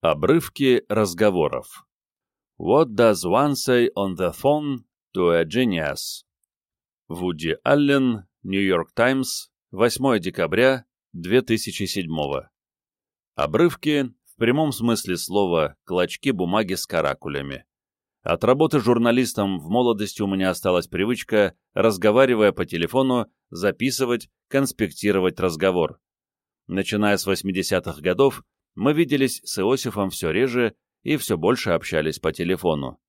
Обрывки разговоров. What does one say on the phone to a genius? Вуди Аллен, Нью-Йорк Таймс, 8 декабря 2007 Обрывки, в прямом смысле слова, клочки бумаги с каракулями. От работы журналистом в молодости у меня осталась привычка, разговаривая по телефону, записывать, конспектировать разговор. Начиная с 80-х годов, мы виделись с Иосифом все реже и все больше общались по телефону.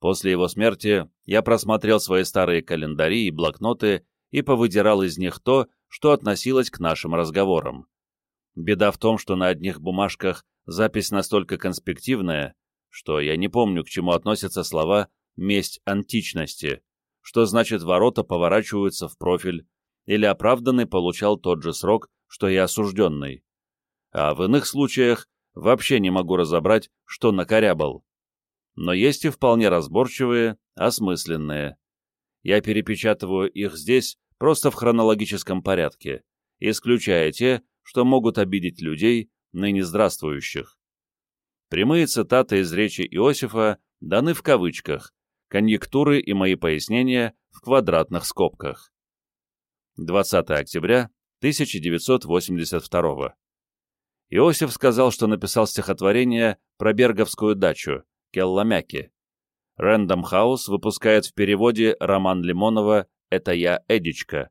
После его смерти я просмотрел свои старые календари и блокноты и повыдирал из них то, что относилось к нашим разговорам. Беда в том, что на одних бумажках запись настолько конспективная, что я не помню, к чему относятся слова «месть античности», что значит ворота поворачиваются в профиль, или оправданный получал тот же срок, что и осужденный. А в иных случаях вообще не могу разобрать, что накорябал. Но есть и вполне разборчивые, осмысленные. Я перепечатываю их здесь просто в хронологическом порядке, исключая те, что могут обидеть людей, ныне здравствующих. Прямые цитаты из речи Иосифа даны в кавычках, конъюнктуры и мои пояснения в квадратных скобках. 20 октября 1982 Иосиф сказал, что написал стихотворение про Берговскую дачу, Келламяки. Рэндом Хаус выпускает в переводе роман Лимонова «Это я, Эдичка».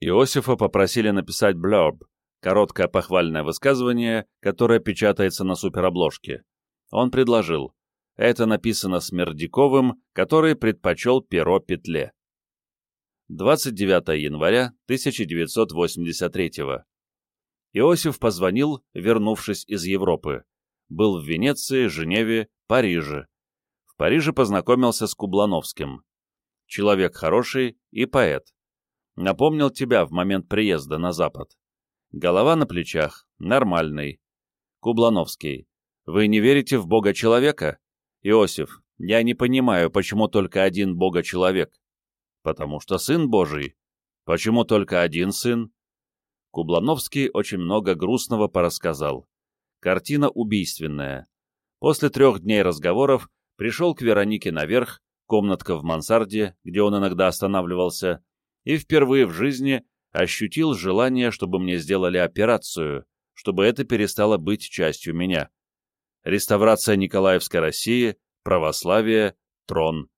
Иосифа попросили написать блёрб, Короткое похвальное высказывание, которое печатается на суперобложке. Он предложил. Это написано Смердяковым, который предпочел перо петле. 29 января 1983 Иосиф позвонил, вернувшись из Европы. Был в Венеции, Женеве, Париже. В Париже познакомился с Кублановским. Человек хороший и поэт. Напомнил тебя в момент приезда на Запад. Голова на плечах. Нормальный. Кублановский. Вы не верите в Бога-человека? Иосиф. Я не понимаю, почему только один Бога-человек. Потому что Сын Божий. Почему только один Сын? Кублановский очень много грустного порассказал. Картина убийственная. После трех дней разговоров пришел к Веронике наверх, комнатка в мансарде, где он иногда останавливался, и впервые в жизни ощутил желание, чтобы мне сделали операцию, чтобы это перестало быть частью меня. Реставрация Николаевской России, православие, трон.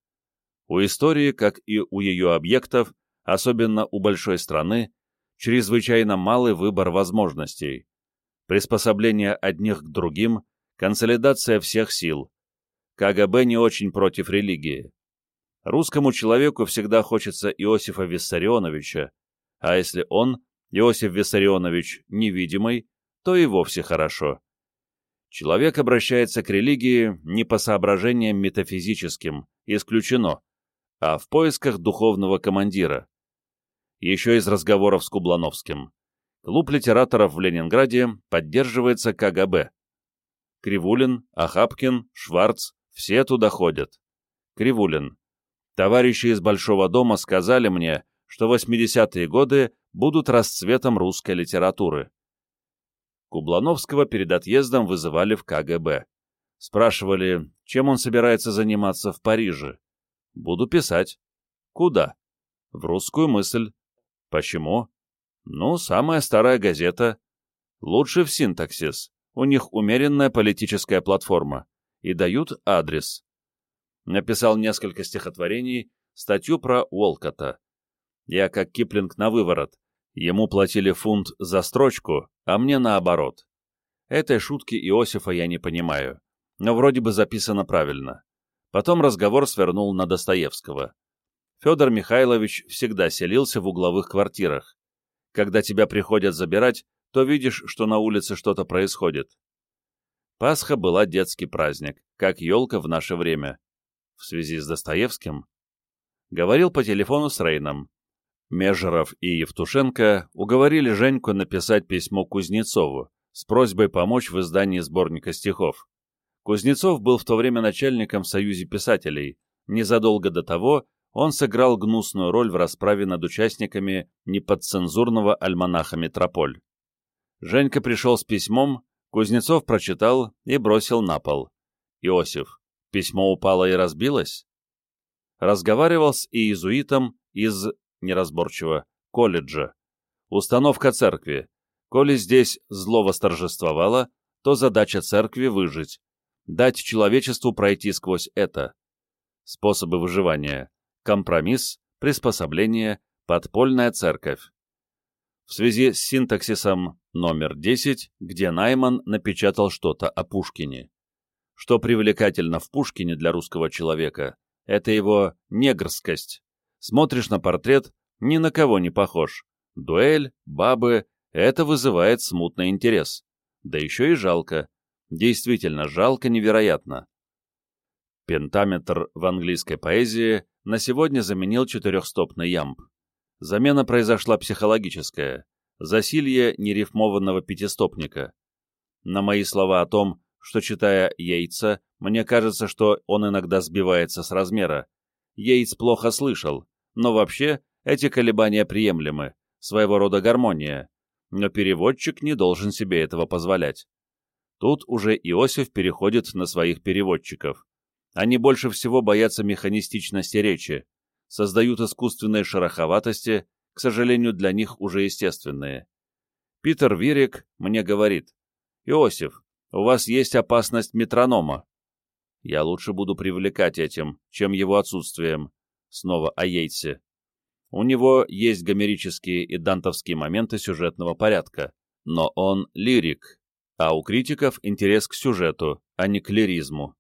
У истории, как и у ее объектов, особенно у большой страны, чрезвычайно малый выбор возможностей. Приспособление одних к другим, консолидация всех сил. КГБ не очень против религии. Русскому человеку всегда хочется Иосифа Виссарионовича, а если он, Иосиф Виссарионович, невидимый, то и вовсе хорошо. Человек обращается к религии не по соображениям метафизическим, исключено, а в поисках духовного командира. Еще из разговоров с Кублановским. Клуб литераторов в Ленинграде поддерживается КГБ. Кривулин, Ахапкин, Шварц – все туда ходят. Кривулин. Товарищи из Большого дома сказали мне, что 80-е годы будут расцветом русской литературы. Кублановского перед отъездом вызывали в КГБ. Спрашивали, чем он собирается заниматься в Париже. Буду писать. Куда? В русскую мысль. Почему? Ну, самая старая газета. Лучше в синтаксис. У них умеренная политическая платформа. И дают адрес. Написал несколько стихотворений, статью про Уолкота. Я как Киплинг на выворот. Ему платили фунт за строчку, а мне наоборот. Этой шутки Иосифа я не понимаю, но вроде бы записано правильно. Потом разговор свернул на Достоевского. Федор Михайлович всегда селился в угловых квартирах. Когда тебя приходят забирать, то видишь, что на улице что-то происходит. Пасха была детский праздник, как елка в наше время. В связи с Достоевским? Говорил по телефону с Рейном. Межеров и Евтушенко уговорили Женьку написать письмо Кузнецову с просьбой помочь в издании сборника стихов. Кузнецов был в то время начальником в Союзе писателей. Незадолго до того он сыграл гнусную роль в расправе над участниками неподцензурного альманаха «Метрополь». Женька пришел с письмом, Кузнецов прочитал и бросил на пол. Иосиф, письмо упало и разбилось? Разговаривал с иезуитом из, неразборчиво, колледжа. Установка церкви. Коли здесь зло восторжествовало, то задача церкви выжить, дать человечеству пройти сквозь это. Способы выживания. Компромисс, приспособление, подпольная церковь. В связи с синтаксисом номер 10, где Найман напечатал что-то о Пушкине. Что привлекательно в Пушкине для русского человека, это его негрскость. Смотришь на портрет, ни на кого не похож. Дуэль, бабы — это вызывает смутный интерес. Да еще и жалко. Действительно, жалко невероятно. Пентаметр в английской поэзии на сегодня заменил четырехстопный ямб. Замена произошла психологическая, засилье нерифмованного пятистопника. На мои слова о том, что, читая Йейтса, мне кажется, что он иногда сбивается с размера. Йейтс плохо слышал, но вообще эти колебания приемлемы, своего рода гармония, но переводчик не должен себе этого позволять. Тут уже Иосиф переходит на своих переводчиков. Они больше всего боятся механистичности речи, создают искусственные шероховатости, к сожалению, для них уже естественные. Питер Вирик мне говорит, «Иосиф, у вас есть опасность метронома». Я лучше буду привлекать этим, чем его отсутствием. Снова о Йейтсе. У него есть гомерические и дантовские моменты сюжетного порядка, но он лирик, а у критиков интерес к сюжету, а не к лиризму.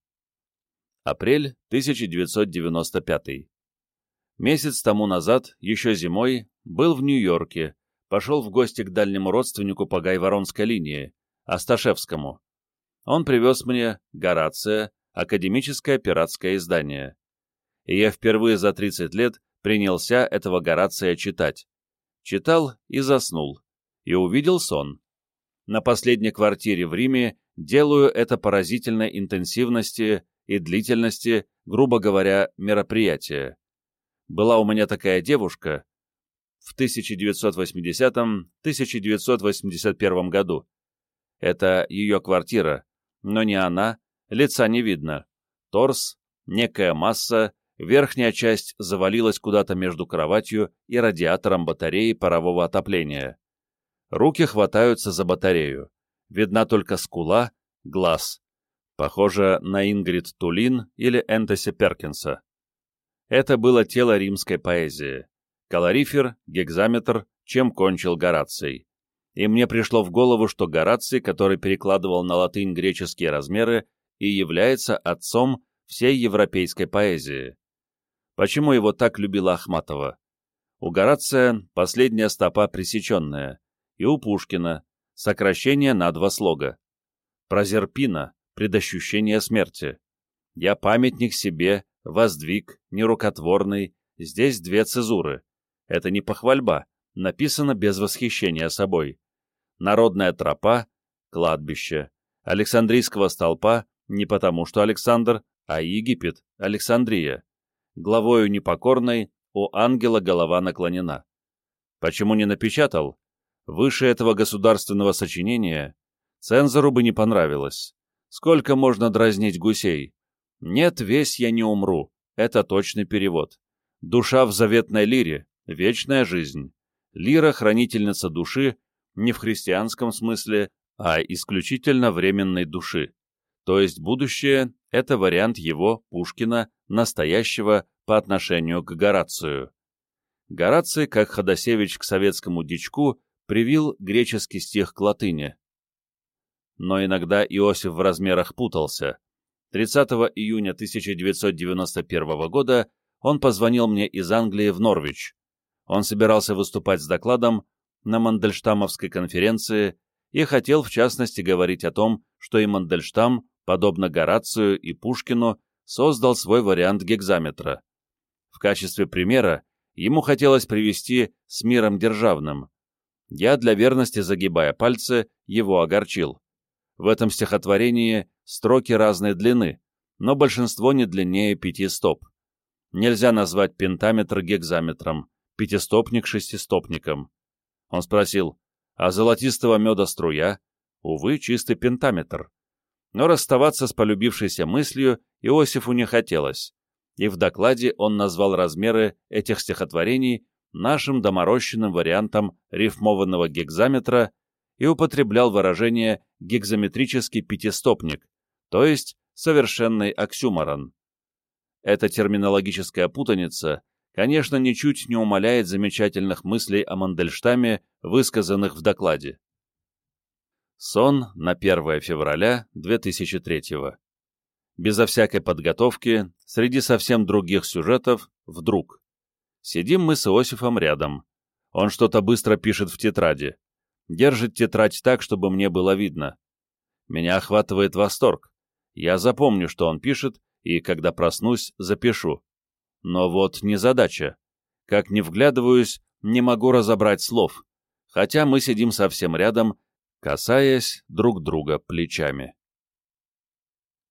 Апрель 1995 Месяц тому назад, еще зимой, был в Нью-Йорке, пошел в гости к дальнему родственнику по Гайворонской линии, Асташевскому. Он привез мне «Горация», академическое пиратское издание. И я впервые за 30 лет принялся этого Горация читать. Читал и заснул, и увидел сон. На последней квартире в Риме делаю это поразительной интенсивности и длительности, грубо говоря, мероприятия. Была у меня такая девушка в 1980-1981 году. Это ее квартира, но не она, лица не видно. Торс, некая масса, верхняя часть завалилась куда-то между кроватью и радиатором батареи парового отопления. Руки хватаются за батарею. Видна только скула, глаз. Похоже на Ингрид Тулин или Энтоси Перкинса. Это было тело римской поэзии. Калорифер, гекзаметр, чем кончил Гораций. И мне пришло в голову, что Гораций, который перекладывал на латынь греческие размеры, и является отцом всей европейской поэзии. Почему его так любила Ахматова? У Горация последняя стопа пресеченная, и у Пушкина сокращение на два слога. Прозерпина, предощущение смерти. Я памятник себе, воздвиг, нерукотворный, здесь две цезуры. Это не похвальба, написано без восхищения собой. Народная тропа, кладбище. Александрийского столпа не потому, что Александр, а Египет, Александрия. Главою непокорной у ангела голова наклонена. Почему не напечатал? Выше этого государственного сочинения цензору бы не понравилось. Сколько можно дразнить гусей? «Нет, весь я не умру» — это точный перевод. Душа в заветной лире — вечная жизнь. Лира — хранительница души не в христианском смысле, а исключительно временной души. То есть будущее — это вариант его, Пушкина, настоящего по отношению к Горацию. Гораций, как Ходосевич к советскому дичку, привил греческий стих к латыни. Но иногда Иосиф в размерах путался. 30 июня 1991 года он позвонил мне из Англии в Норвич. Он собирался выступать с докладом на Мандельштамовской конференции и хотел, в частности, говорить о том, что и Мандельштам, подобно Горацию и Пушкину, создал свой вариант гекзаметра. В качестве примера ему хотелось привести с миром державным. Я, для верности загибая пальцы, его огорчил. В этом стихотворении строки разной длины, но большинство не длиннее пяти стоп. Нельзя назвать пентаметр гекзаметром, пятистопник шестистопником. Он спросил, а золотистого меда струя? Увы, чистый пентаметр. Но расставаться с полюбившейся мыслью Иосифу не хотелось, и в докладе он назвал размеры этих стихотворений нашим доморощенным вариантом рифмованного гекзаметра и употреблял выражение «гекзаметрический пятистопник», то есть совершенный оксюморон. Эта терминологическая путаница, конечно, ничуть не умаляет замечательных мыслей о Мандельштаме, высказанных в докладе. Сон на 1 февраля 2003 Безо всякой подготовки, среди совсем других сюжетов, вдруг. Сидим мы с Иосифом рядом. Он что-то быстро пишет в тетради. Держит тетрадь так, чтобы мне было видно. Меня охватывает восторг. Я запомню, что он пишет, и, когда проснусь, запишу. Но вот незадача. Как не вглядываюсь, не могу разобрать слов, хотя мы сидим совсем рядом, касаясь друг друга плечами.